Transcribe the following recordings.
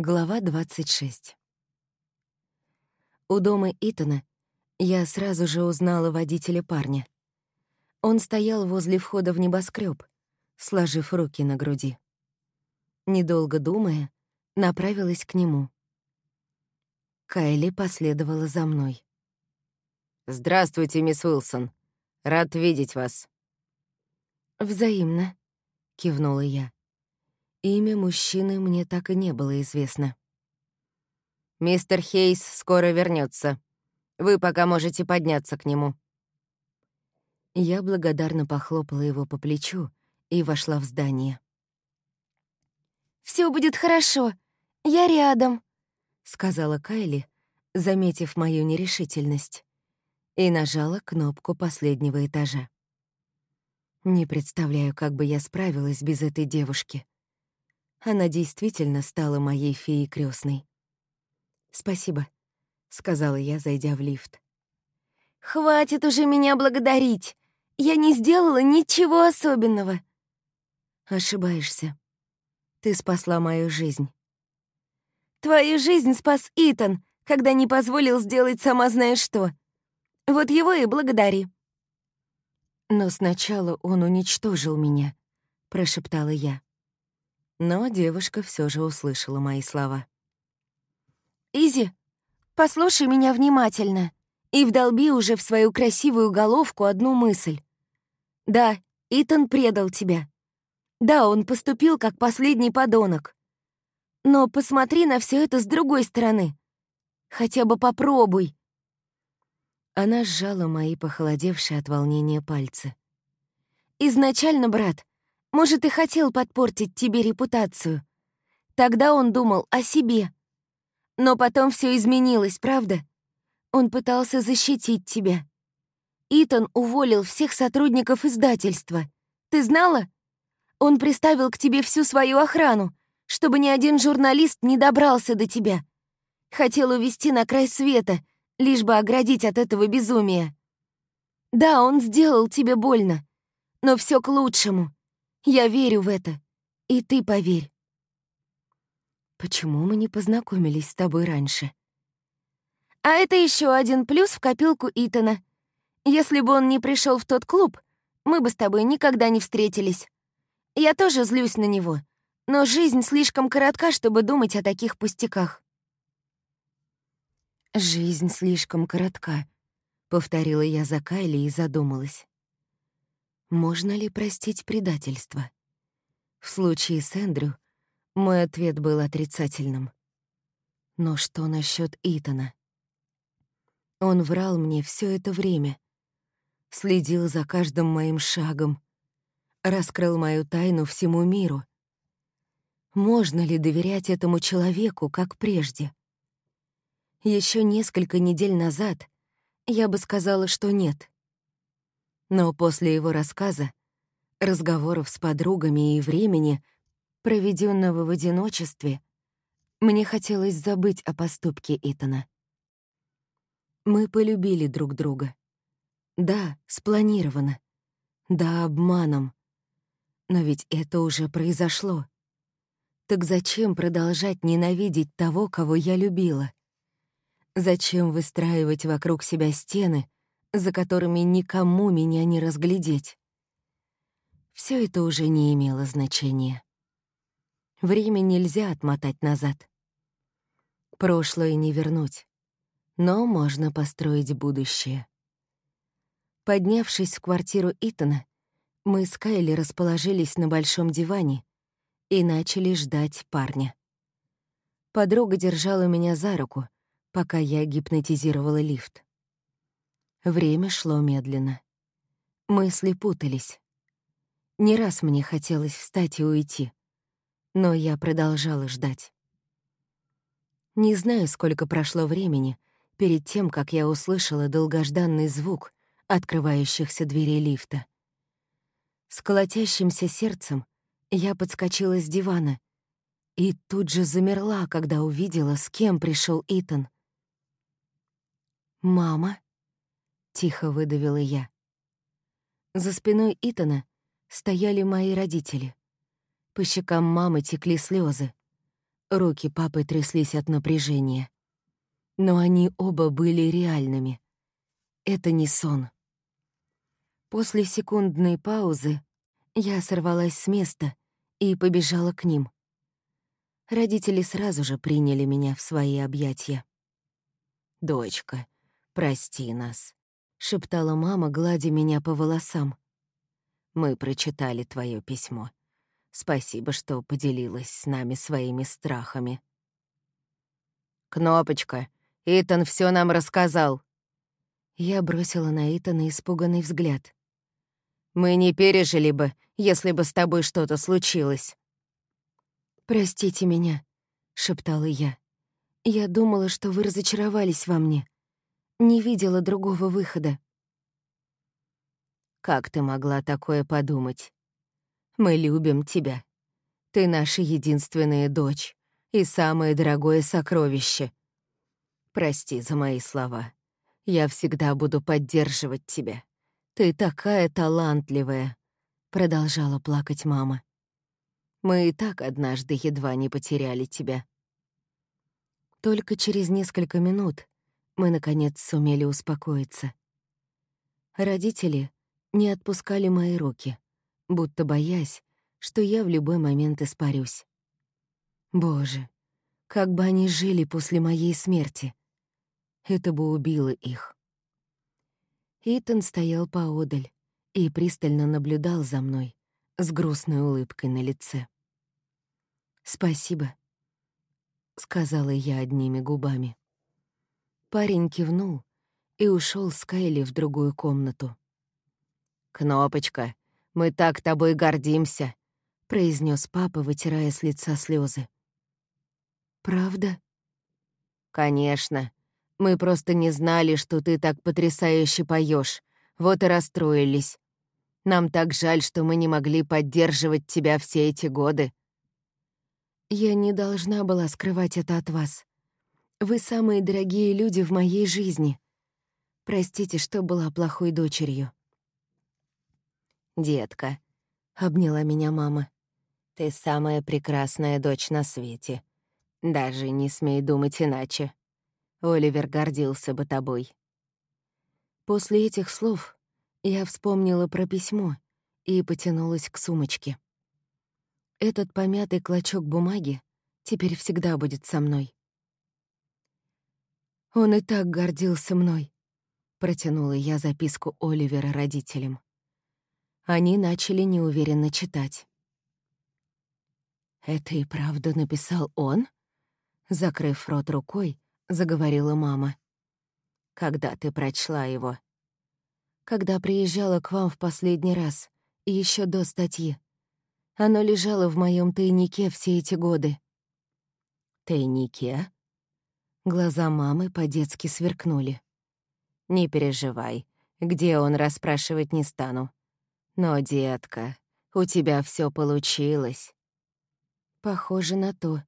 Глава 26. У дома Итана я сразу же узнала водителя парня. Он стоял возле входа в небоскреб, сложив руки на груди. Недолго думая, направилась к нему. Кайли последовала за мной. «Здравствуйте, мисс Уилсон. Рад видеть вас». «Взаимно», — кивнула я. Имя мужчины мне так и не было известно. «Мистер Хейс скоро вернется. Вы пока можете подняться к нему». Я благодарно похлопала его по плечу и вошла в здание. Все будет хорошо. Я рядом», — сказала Кайли, заметив мою нерешительность, и нажала кнопку последнего этажа. Не представляю, как бы я справилась без этой девушки. Она действительно стала моей феей крестной. «Спасибо», — сказала я, зайдя в лифт. «Хватит уже меня благодарить! Я не сделала ничего особенного!» «Ошибаешься. Ты спасла мою жизнь». «Твою жизнь спас Итан, когда не позволил сделать сама знаешь что. Вот его и благодари». «Но сначала он уничтожил меня», — прошептала я. Но девушка все же услышала мои слова. «Изи, послушай меня внимательно и вдолби уже в свою красивую головку одну мысль. Да, Итан предал тебя. Да, он поступил как последний подонок. Но посмотри на все это с другой стороны. Хотя бы попробуй». Она сжала мои похолодевшие от волнения пальцы. «Изначально, брат, может, и хотел подпортить тебе репутацию. Тогда он думал о себе. Но потом все изменилось, правда? Он пытался защитить тебя. Итан уволил всех сотрудников издательства. Ты знала? Он приставил к тебе всю свою охрану, чтобы ни один журналист не добрался до тебя. Хотел увести на край света, лишь бы оградить от этого безумия. Да, он сделал тебе больно, но все к лучшему. Я верю в это. И ты поверь. Почему мы не познакомились с тобой раньше? А это еще один плюс в копилку Итана. Если бы он не пришел в тот клуб, мы бы с тобой никогда не встретились. Я тоже злюсь на него, но жизнь слишком коротка, чтобы думать о таких пустяках. «Жизнь слишком коротка», — повторила я за Кайли и задумалась. Можно ли простить предательство? В случае с Эндрю мой ответ был отрицательным. Но что насчет Итана? Он врал мне все это время, следил за каждым моим шагом, раскрыл мою тайну всему миру. Можно ли доверять этому человеку, как прежде? Еще несколько недель назад я бы сказала, что нет. Но после его рассказа, разговоров с подругами и времени, проведенного в одиночестве, мне хотелось забыть о поступке Итана. Мы полюбили друг друга. Да, спланировано. Да, обманом. Но ведь это уже произошло. Так зачем продолжать ненавидеть того, кого я любила? Зачем выстраивать вокруг себя стены, за которыми никому меня не разглядеть. Все это уже не имело значения. Время нельзя отмотать назад. Прошлое не вернуть, но можно построить будущее. Поднявшись в квартиру Итана, мы с Кайли расположились на большом диване и начали ждать парня. Подруга держала меня за руку, пока я гипнотизировала лифт. Время шло медленно. Мысли путались. Не раз мне хотелось встать и уйти, но я продолжала ждать. Не знаю, сколько прошло времени перед тем, как я услышала долгожданный звук открывающихся дверей лифта. С колотящимся сердцем я подскочила с дивана и тут же замерла, когда увидела, с кем пришел Итан. «Мама?» Тихо выдавила я. За спиной Итана стояли мои родители. По щекам мамы текли слезы. Руки папы тряслись от напряжения. Но они оба были реальными. Это не сон. После секундной паузы я сорвалась с места и побежала к ним. Родители сразу же приняли меня в свои объятия. «Дочка, прости нас», — шептала мама, гладя меня по волосам. «Мы прочитали твое письмо. Спасибо, что поделилась с нами своими страхами». «Кнопочка, Итан все нам рассказал». Я бросила на Итана испуганный взгляд. «Мы не пережили бы, если бы с тобой что-то случилось». «Простите меня», — шептала я. «Я думала, что вы разочаровались во мне. Не видела другого выхода». «Как ты могла такое подумать? Мы любим тебя. Ты наша единственная дочь и самое дорогое сокровище. Прости за мои слова. Я всегда буду поддерживать тебя. Ты такая талантливая», — продолжала плакать мама. «Мы и так однажды едва не потеряли тебя». Только через несколько минут мы, наконец, сумели успокоиться. Родители не отпускали мои руки, будто боясь, что я в любой момент испарюсь. Боже, как бы они жили после моей смерти это бы убило их. Итан стоял поодаль и пристально наблюдал за мной с грустной улыбкой на лице. «Спасибо», — сказала я одними губами. Парень кивнул и ушел с Кайли в другую комнату. «Кнопочка, мы так тобой гордимся», — произнес папа, вытирая с лица слезы. «Правда?» «Конечно. Мы просто не знали, что ты так потрясающе поешь. Вот и расстроились. Нам так жаль, что мы не могли поддерживать тебя все эти годы. Я не должна была скрывать это от вас. Вы самые дорогие люди в моей жизни. Простите, что была плохой дочерью. Детка, — обняла меня мама, — ты самая прекрасная дочь на свете. Даже не смей думать иначе. Оливер гордился бы тобой». После этих слов я вспомнила про письмо и потянулась к сумочке. Этот помятый клочок бумаги теперь всегда будет со мной. «Он и так гордился мной», — протянула я записку Оливера родителям. Они начали неуверенно читать. «Это и правда написал он?» Закрыв рот рукой, — заговорила мама. «Когда ты прочла его?» «Когда приезжала к вам в последний раз, еще до статьи. Оно лежало в моем тайнике все эти годы». «Тайнике?» Глаза мамы по-детски сверкнули. «Не переживай, где он, расспрашивать не стану. Но, детка, у тебя все получилось». «Похоже на то».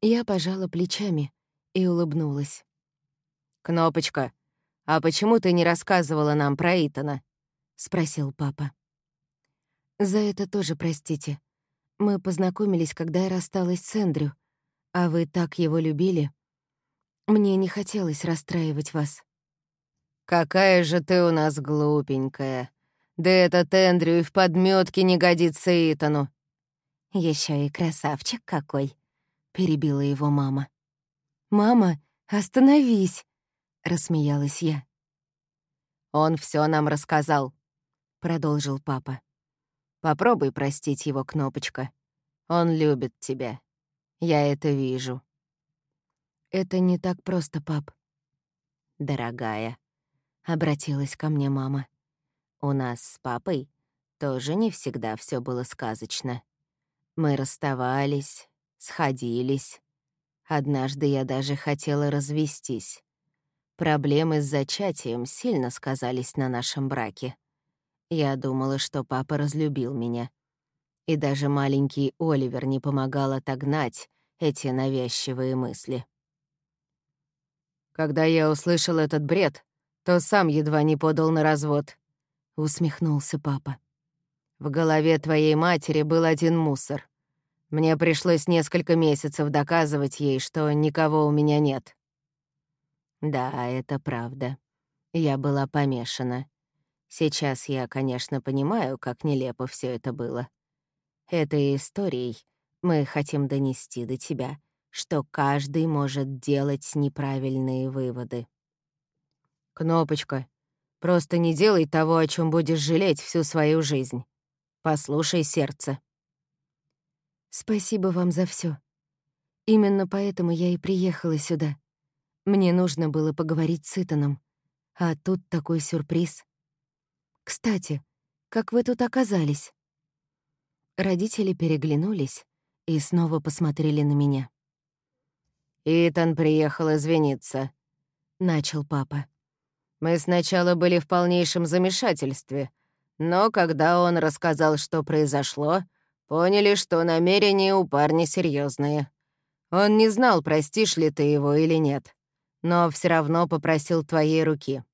Я пожала плечами, и улыбнулась. «Кнопочка, а почему ты не рассказывала нам про Итана?» — спросил папа. «За это тоже простите. Мы познакомились, когда я рассталась с Эндрю, а вы так его любили. Мне не хотелось расстраивать вас». «Какая же ты у нас глупенькая. Да этот Эндрю и в подметке не годится Итану». Еще и красавчик какой», — перебила его мама. «Мама, остановись!» — рассмеялась я. «Он все нам рассказал», — продолжил папа. «Попробуй простить его, Кнопочка. Он любит тебя. Я это вижу». «Это не так просто, пап». «Дорогая», — обратилась ко мне мама, — «у нас с папой тоже не всегда все было сказочно. Мы расставались, сходились, Однажды я даже хотела развестись. Проблемы с зачатием сильно сказались на нашем браке. Я думала, что папа разлюбил меня. И даже маленький Оливер не помогал отогнать эти навязчивые мысли. «Когда я услышал этот бред, то сам едва не подал на развод», — усмехнулся папа. «В голове твоей матери был один мусор. Мне пришлось несколько месяцев доказывать ей, что никого у меня нет. Да, это правда. Я была помешана. Сейчас я, конечно, понимаю, как нелепо все это было. Этой историей мы хотим донести до тебя, что каждый может делать неправильные выводы. Кнопочка, просто не делай того, о чем будешь жалеть всю свою жизнь. Послушай сердце. Спасибо вам за все. Именно поэтому я и приехала сюда. Мне нужно было поговорить с Итаном. А тут такой сюрприз. Кстати, как вы тут оказались? Родители переглянулись и снова посмотрели на меня. «Итан приехал извиниться», — начал папа. «Мы сначала были в полнейшем замешательстве, но когда он рассказал, что произошло, поняли, что намерения у парня серьезные. Он не знал, простишь ли ты его или нет, но все равно попросил твоей руки.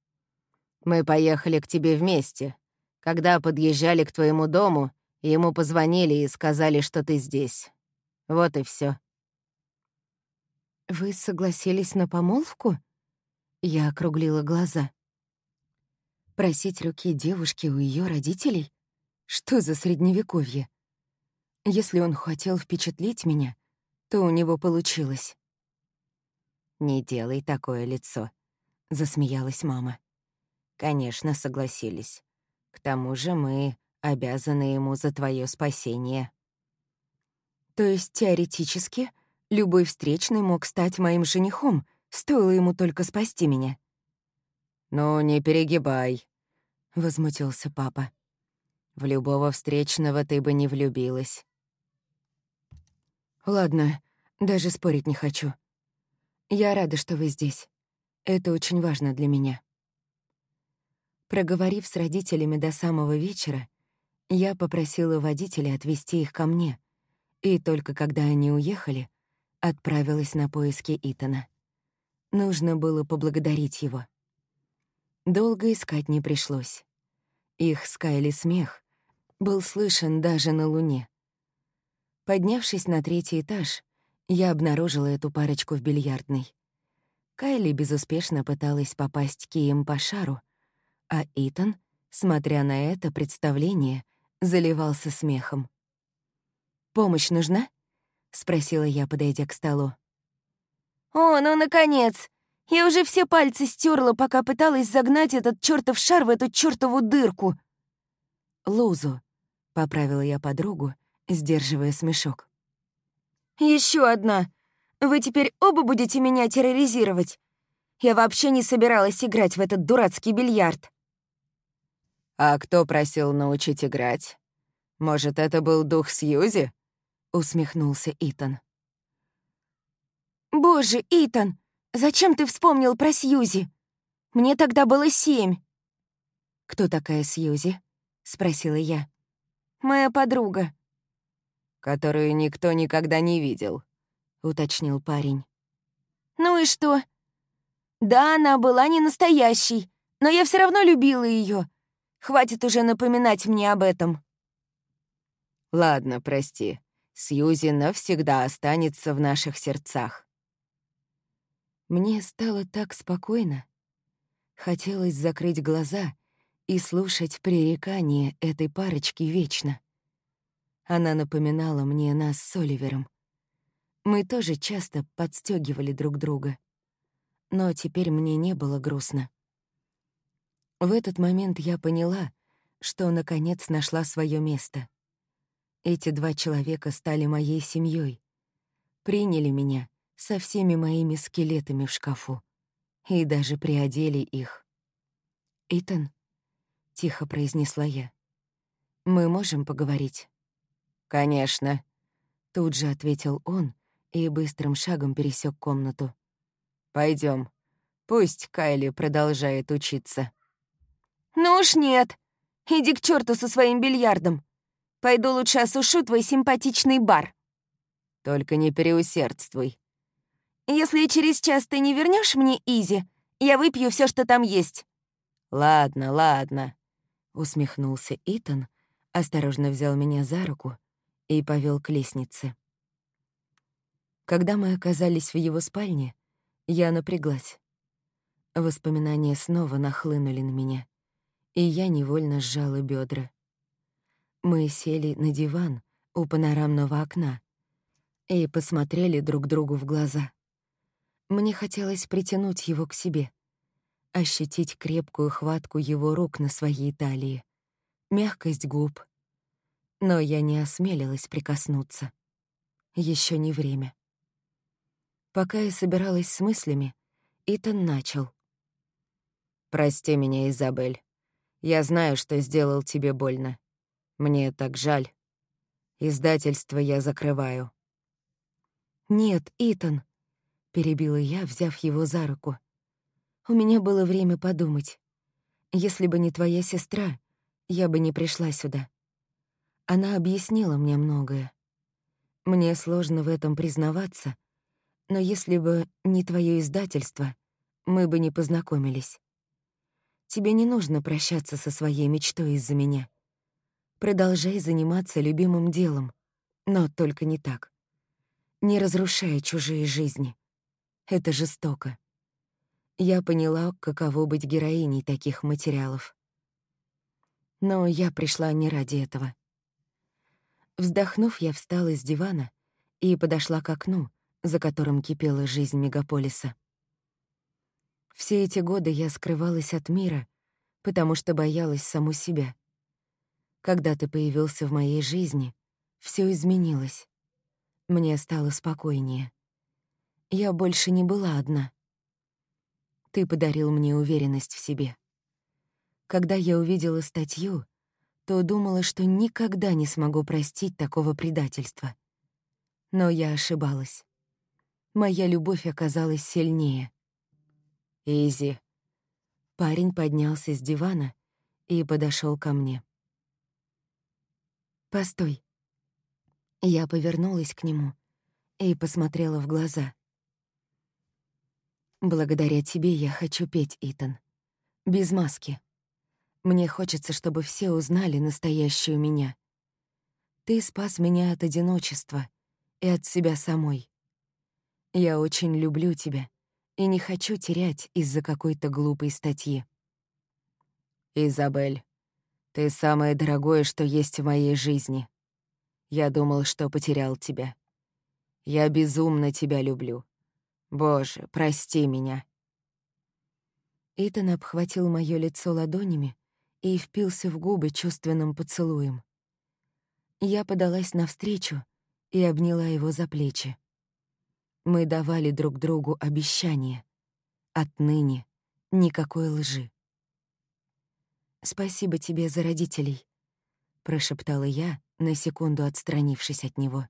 Мы поехали к тебе вместе. Когда подъезжали к твоему дому, ему позвонили и сказали, что ты здесь. Вот и все. «Вы согласились на помолвку?» Я округлила глаза. Просить руки девушки у ее родителей? Что за средневековье? Если он хотел впечатлить меня, то у него получилось. «Не делай такое лицо», — засмеялась мама. «Конечно, согласились. К тому же мы обязаны ему за твое спасение». То есть, теоретически, любой встречный мог стать моим женихом, стоило ему только спасти меня. «Ну, не перегибай», — возмутился папа. «В любого встречного ты бы не влюбилась. Ладно, даже спорить не хочу. Я рада, что вы здесь. Это очень важно для меня. Проговорив с родителями до самого вечера, я попросила водителя отвезти их ко мне, и только когда они уехали, отправилась на поиски Итана. Нужно было поблагодарить его. Долго искать не пришлось. Их скайли смех был слышен даже на Луне. Поднявшись на третий этаж, я обнаружила эту парочку в бильярдной. Кайли безуспешно пыталась попасть кием по шару, а Итан, смотря на это представление, заливался смехом. «Помощь нужна?» — спросила я, подойдя к столу. «О, ну, наконец! Я уже все пальцы стерла, пока пыталась загнать этот чертов шар в эту чертову дырку!» «Лузу», — поправила я подругу, сдерживая смешок. Еще одна. Вы теперь оба будете меня терроризировать. Я вообще не собиралась играть в этот дурацкий бильярд». «А кто просил научить играть? Может, это был дух Сьюзи?» — усмехнулся Итан. «Боже, Итан, зачем ты вспомнил про Сьюзи? Мне тогда было семь». «Кто такая Сьюзи?» — спросила я. «Моя подруга которую никто никогда не видел», — уточнил парень. «Ну и что? Да, она была не настоящей, но я все равно любила ее. Хватит уже напоминать мне об этом». «Ладно, прости. Сьюзи навсегда останется в наших сердцах». Мне стало так спокойно. Хотелось закрыть глаза и слушать пререкания этой парочки вечно. Она напоминала мне нас с Оливером. Мы тоже часто подстегивали друг друга. Но теперь мне не было грустно. В этот момент я поняла, что наконец нашла свое место. Эти два человека стали моей семьей, приняли меня со всеми моими скелетами в шкафу и даже приодели их. «Итан», — тихо произнесла я, — «мы можем поговорить?» «Конечно», — тут же ответил он и быстрым шагом пересек комнату. Пойдем. Пусть Кайли продолжает учиться». «Ну уж нет. Иди к черту со своим бильярдом. Пойду лучше осушу твой симпатичный бар». «Только не переусердствуй». «Если через час ты не вернешь мне Изи, я выпью все, что там есть». «Ладно, ладно», — усмехнулся Итан, осторожно взял меня за руку и повел к лестнице. Когда мы оказались в его спальне, я напряглась. Воспоминания снова нахлынули на меня, и я невольно сжала бедра. Мы сели на диван у панорамного окна и посмотрели друг другу в глаза. Мне хотелось притянуть его к себе, ощутить крепкую хватку его рук на своей талии, мягкость губ. Но я не осмелилась прикоснуться. Еще не время. Пока я собиралась с мыслями, Итан начал. «Прости меня, Изабель. Я знаю, что сделал тебе больно. Мне так жаль. Издательство я закрываю». «Нет, Итан», — перебила я, взяв его за руку. «У меня было время подумать. Если бы не твоя сестра, я бы не пришла сюда. Она объяснила мне многое. Мне сложно в этом признаваться, но если бы не твое издательство, мы бы не познакомились. Тебе не нужно прощаться со своей мечтой из-за меня. Продолжай заниматься любимым делом, но только не так не разрушая чужие жизни. Это жестоко. Я поняла, каково быть героиней таких материалов. Но я пришла не ради этого. Вздохнув, я встала с дивана и подошла к окну, за которым кипела жизнь мегаполиса. Все эти годы я скрывалась от мира, потому что боялась саму себя. Когда ты появился в моей жизни, все изменилось. Мне стало спокойнее. Я больше не была одна. Ты подарил мне уверенность в себе. Когда я увидела статью, то думала, что никогда не смогу простить такого предательства. Но я ошибалась. Моя любовь оказалась сильнее. «Изи». Парень поднялся с дивана и подошел ко мне. «Постой», я повернулась к нему и посмотрела в глаза. «Благодаря тебе я хочу петь, Итан. Без маски. Мне хочется, чтобы все узнали настоящую меня. Ты спас меня от одиночества и от себя самой. Я очень люблю тебя и не хочу терять из-за какой-то глупой статьи. Изабель, ты самое дорогое, что есть в моей жизни. Я думал, что потерял тебя. Я безумно тебя люблю. Боже, прости меня». Итан обхватил моё лицо ладонями и впился в губы чувственным поцелуем. Я подалась навстречу и обняла его за плечи. Мы давали друг другу обещание. Отныне никакой лжи. «Спасибо тебе за родителей», — прошептала я, на секунду отстранившись от него.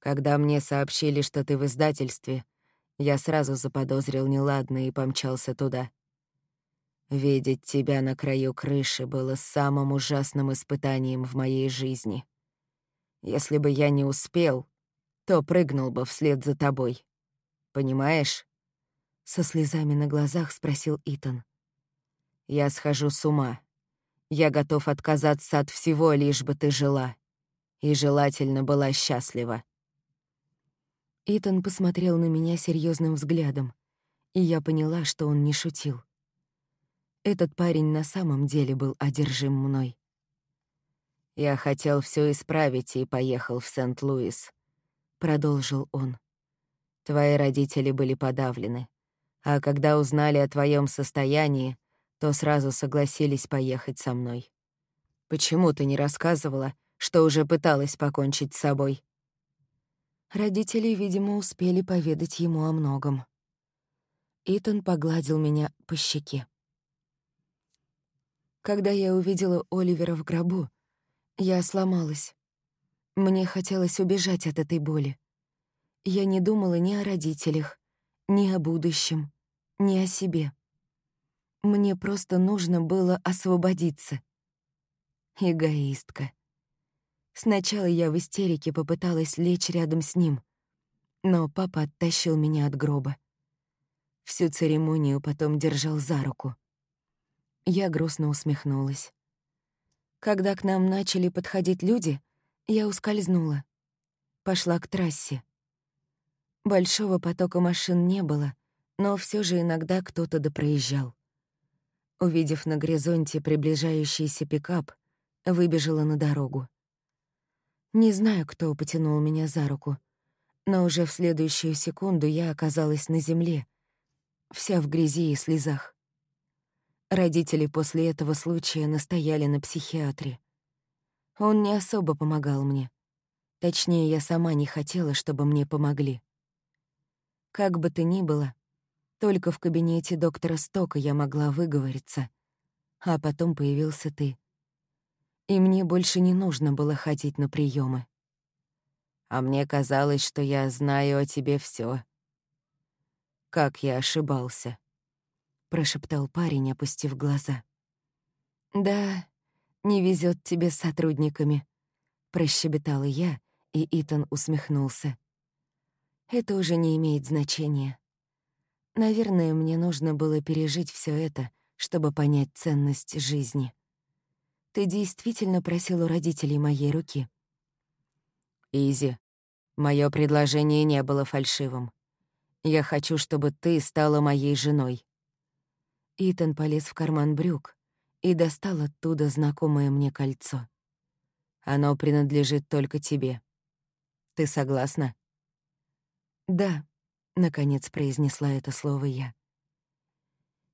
«Когда мне сообщили, что ты в издательстве, я сразу заподозрил неладное и помчался туда. Видеть тебя на краю крыши было самым ужасным испытанием в моей жизни. Если бы я не успел, то прыгнул бы вслед за тобой. Понимаешь?» Со слезами на глазах спросил Итан. «Я схожу с ума, я готов отказаться от всего, лишь бы ты жила. И желательно была счастлива. Итан посмотрел на меня серьезным взглядом, и я поняла, что он не шутил. Этот парень на самом деле был одержим мной. «Я хотел все исправить и поехал в Сент-Луис», — продолжил он. «Твои родители были подавлены, а когда узнали о твоем состоянии, то сразу согласились поехать со мной. Почему ты не рассказывала, что уже пыталась покончить с собой?» Родители, видимо, успели поведать ему о многом. Итан погладил меня по щеке. Когда я увидела Оливера в гробу, я сломалась. Мне хотелось убежать от этой боли. Я не думала ни о родителях, ни о будущем, ни о себе. Мне просто нужно было освободиться. Эгоистка. Сначала я в истерике попыталась лечь рядом с ним, но папа оттащил меня от гроба. Всю церемонию потом держал за руку. Я грустно усмехнулась. Когда к нам начали подходить люди, я ускользнула. Пошла к трассе. Большого потока машин не было, но все же иногда кто-то допроезжал. Увидев на горизонте приближающийся пикап, выбежала на дорогу. Не знаю, кто потянул меня за руку, но уже в следующую секунду я оказалась на земле, вся в грязи и слезах. Родители после этого случая настояли на психиатре. Он не особо помогал мне. Точнее, я сама не хотела, чтобы мне помогли. Как бы то ни было, только в кабинете доктора Стока я могла выговориться, а потом появился ты. И мне больше не нужно было ходить на приемы. А мне казалось, что я знаю о тебе все. Как я ошибался, прошептал парень, опустив глаза. Да, не везет тебе с сотрудниками, прощебетала я, и Итан усмехнулся. Это уже не имеет значения. Наверное, мне нужно было пережить все это, чтобы понять ценность жизни. Ты действительно просил у родителей моей руки. Изи, мое предложение не было фальшивым. Я хочу, чтобы ты стала моей женой. Итан полез в карман брюк и достал оттуда знакомое мне кольцо. Оно принадлежит только тебе. Ты согласна? «Да», — наконец произнесла это слово я.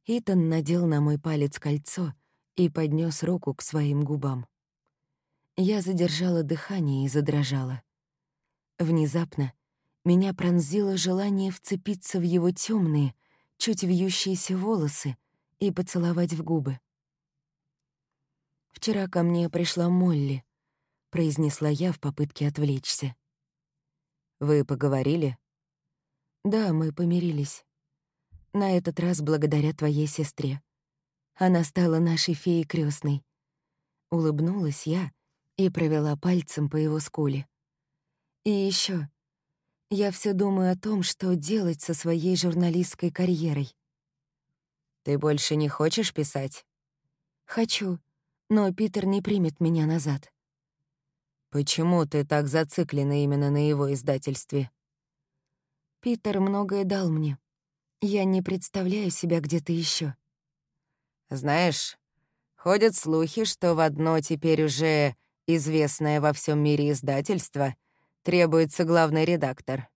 Итан надел на мой палец кольцо и поднес руку к своим губам. Я задержала дыхание и задрожала. Внезапно меня пронзило желание вцепиться в его темные, чуть вьющиеся волосы и поцеловать в губы. «Вчера ко мне пришла Молли», — произнесла я в попытке отвлечься. «Вы поговорили?» Да, мы помирились. На этот раз благодаря твоей сестре. Она стала нашей феей крестной. Улыбнулась я и провела пальцем по его скуле. И еще, я все думаю о том, что делать со своей журналистской карьерой. Ты больше не хочешь писать? Хочу, но Питер не примет меня назад. Почему ты так зациклена именно на его издательстве? Питер многое дал мне. Я не представляю себя где-то еще. Знаешь, ходят слухи, что в одно теперь уже известное во всем мире издательство требуется главный редактор.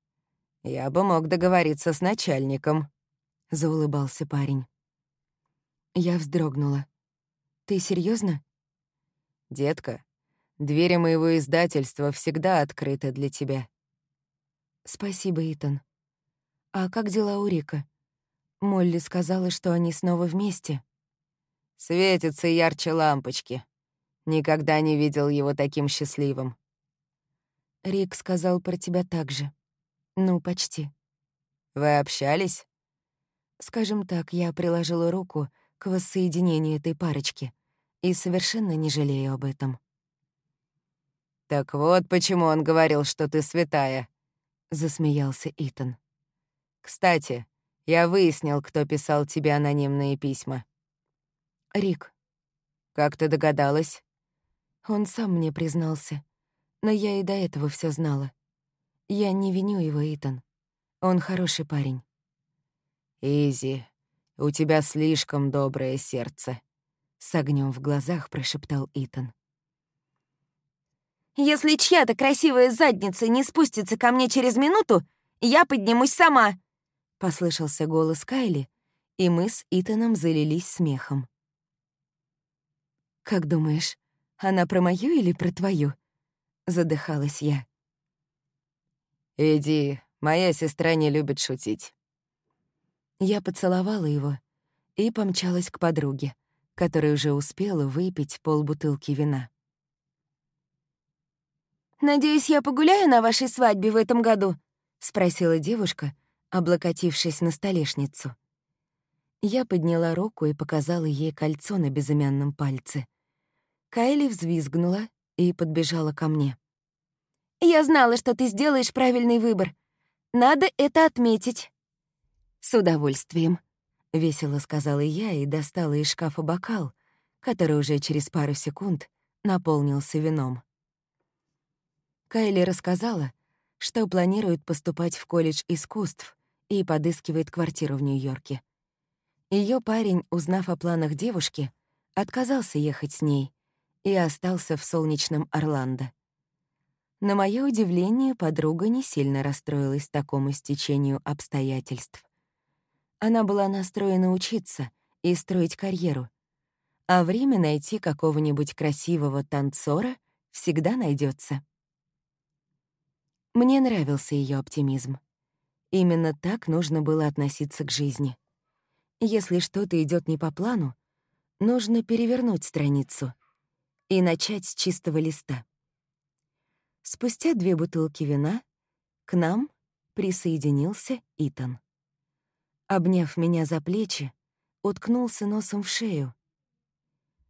Я бы мог договориться с начальником, — заулыбался парень. Я вздрогнула. «Ты серьезно? «Детка, двери моего издательства всегда открыты для тебя». «Спасибо, Итан. «А как дела у Рика?» Молли сказала, что они снова вместе. «Светятся ярче лампочки. Никогда не видел его таким счастливым». Рик сказал про тебя так же. Ну, почти. Вы общались? Скажем так, я приложила руку к воссоединению этой парочки и совершенно не жалею об этом. «Так вот почему он говорил, что ты святая», — засмеялся Итан. Кстати, я выяснил, кто писал тебе анонимные письма. Рик. Как ты догадалась? Он сам мне признался. Но я и до этого все знала. Я не виню его, Итан. Он хороший парень. Изи, у тебя слишком доброе сердце. С огнем в глазах прошептал Итан. «Если чья-то красивая задница не спустится ко мне через минуту, я поднимусь сама!» — послышался голос Кайли, и мы с Итаном залились смехом. «Как думаешь, она про мою или про твою?» — задыхалась я. «Иди, моя сестра не любит шутить». Я поцеловала его и помчалась к подруге, которая уже успела выпить полбутылки вина. «Надеюсь, я погуляю на вашей свадьбе в этом году?» — спросила девушка, облокотившись на столешницу. Я подняла руку и показала ей кольцо на безымянном пальце. Кайли взвизгнула и подбежала ко мне. «Я знала, что ты сделаешь правильный выбор. Надо это отметить». «С удовольствием», — весело сказала я и достала из шкафа бокал, который уже через пару секунд наполнился вином. Кайли рассказала, что планирует поступать в колледж искусств и подыскивает квартиру в Нью-Йорке. Ее парень, узнав о планах девушки, отказался ехать с ней и остался в солнечном Орландо. На мое удивление, подруга не сильно расстроилась такому стечению обстоятельств. Она была настроена учиться и строить карьеру, а время найти какого-нибудь красивого танцора всегда найдется. Мне нравился ее оптимизм. Именно так нужно было относиться к жизни. Если что-то идет не по плану, нужно перевернуть страницу и начать с чистого листа. Спустя две бутылки вина к нам присоединился Итан. Обняв меня за плечи, уткнулся носом в шею.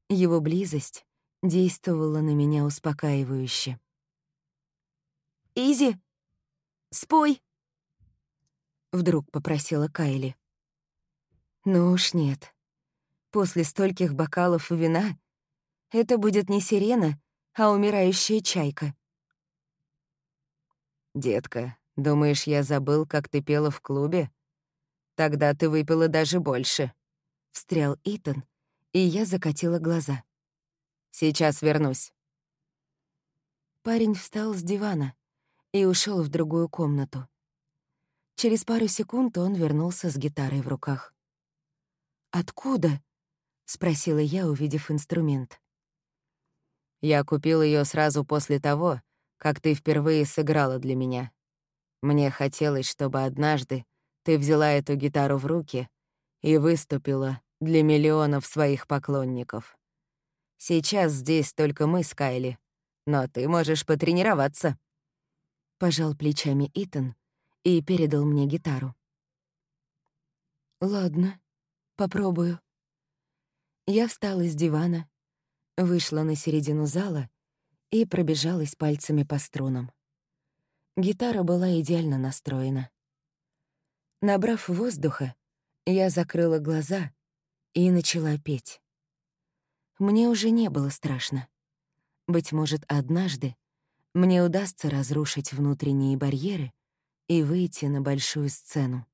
Его близость действовала на меня успокаивающе. «Изи, спой!» — вдруг попросила Кайли. «Ну уж нет. После стольких бокалов вина это будет не сирена, а умирающая чайка». «Детка, думаешь, я забыл, как ты пела в клубе? Тогда ты выпила даже больше», — встрял Итан, и я закатила глаза. «Сейчас вернусь». Парень встал с дивана и ушел в другую комнату. Через пару секунд он вернулся с гитарой в руках. «Откуда?» — спросила я, увидев инструмент. «Я купил ее сразу после того, как ты впервые сыграла для меня. Мне хотелось, чтобы однажды ты взяла эту гитару в руки и выступила для миллионов своих поклонников. Сейчас здесь только мы с Кайли, но ты можешь потренироваться». Пожал плечами Итан и передал мне гитару. «Ладно, попробую». Я встала с дивана, вышла на середину зала и пробежалась пальцами по струнам. Гитара была идеально настроена. Набрав воздуха, я закрыла глаза и начала петь. Мне уже не было страшно. Быть может, однажды мне удастся разрушить внутренние барьеры и выйти на большую сцену.